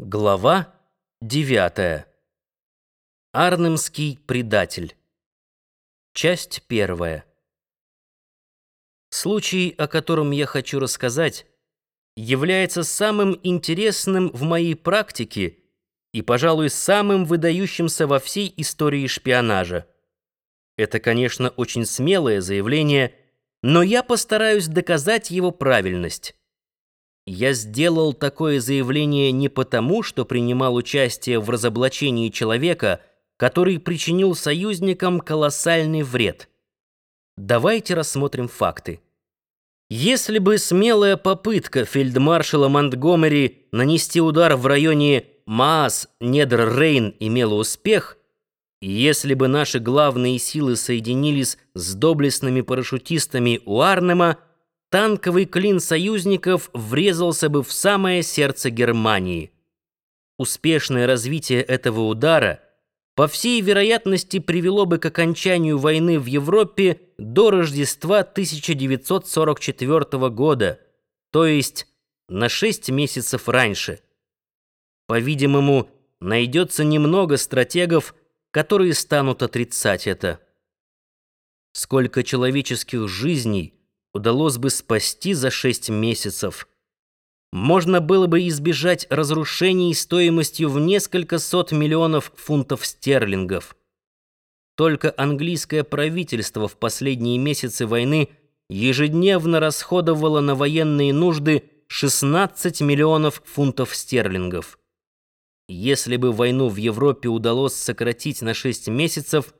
Глава 9. Арнемский предатель. Часть первая. Случай, о котором я хочу рассказать, является самым интересным в моей практике и, пожалуй, самым выдающимся во всей истории шпионажа. Это, конечно, очень смелое заявление, но я постараюсь доказать его правильность. Я сделал такое заявление не потому, что принимал участие в разоблачении человека, который причинил союзникам колоссальный вред. Давайте рассмотрим факты. Если бы смелая попытка фельдмаршала Монтгомери нанести удар в районе Маас, Недр, Рейн имела успех, если бы наши главные силы соединились с доблестными парашютистами у Арнема, танковый клин союзников врезался бы в самое сердце Германии. Успешное развитие этого удара, по всей вероятности, привело бы к окончанию войны в Европе до Рождества 1944 года, то есть на 6 месяцев раньше. По-видимому, найдется немного стратегов, которые станут отрицать это. Сколько человеческих жизней – удалось бы спасти за шесть месяцев. Можно было бы избежать разрушений стоимостью в несколько сот миллионов фунтов стерлингов. Только английское правительство в последние месяцы войны ежедневно расходовало на военные нужды 16 миллионов фунтов стерлингов. Если бы войну в Европе удалось сократить на 6 месяцев,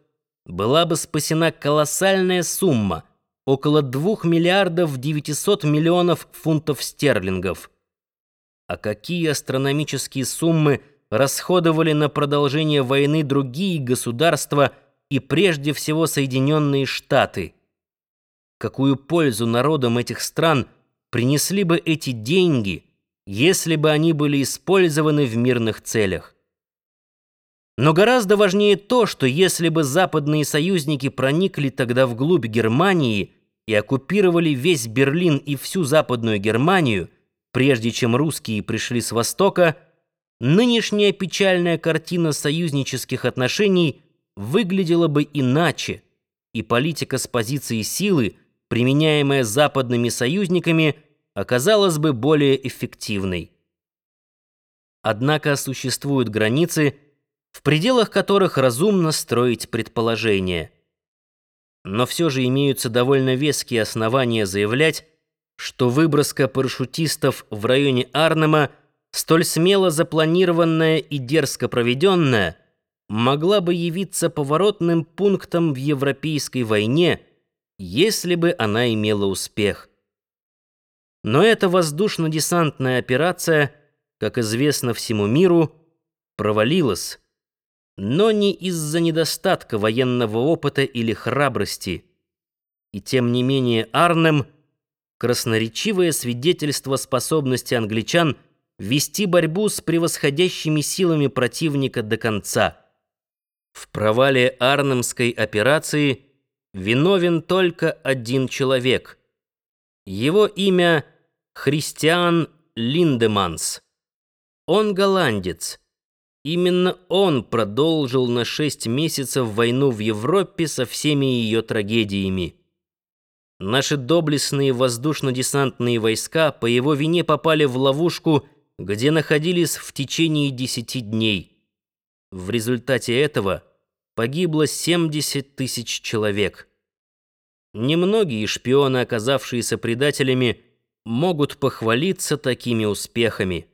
была бы спасена колоссальная сумма – около 2 миллиардов 900 миллионов фунтов стерлингов. А какие астрономические суммы расходовали на продолжение войны другие государства и прежде всего Соединенные Штаты? Какую пользу народам этих стран принесли бы эти деньги, если бы они были использованы в мирных целях? Но гораздо важнее то, что если бы западные союзники проникли тогда вглубь Германии и оккупировали весь Берлин и всю Западную Германию, прежде чем русские пришли с востока, нынешняя печальная картина союзнических отношений выглядела бы иначе, и политика с позиции силы, применяемая западными союзниками, оказалась бы более эффективной. Однако существуют границы, пределах которых разумно строить предположения. Но все же имеются довольно веские основания заявлять, что выброска парашютистов в районе Арнема, столь смело запланированная и дерзко проведенная, могла бы явиться поворотным пунктом в Европейской войне, если бы она имела успех. Но эта воздушно-десантная операция, как известно всему миру, провалилась но не из-за недостатка военного опыта или храбрости. И тем не менее Арнем — красноречивое свидетельство способности англичан вести борьбу с превосходящими силами противника до конца. В провале Арнемской операции виновен только один человек. Его имя — Христиан Линдеманс. Он голландец — Именно он продолжил на шесть месяцев войну в Европе со всеми ее трагедиями. Наши доблестные воздушно-десантные войска по его вине попали в ловушку, где находились в течение десяти дней. В результате этого погибло 70 тысяч человек. Немногие шпионы, оказавшиеся предателями, могут похвалиться такими успехами.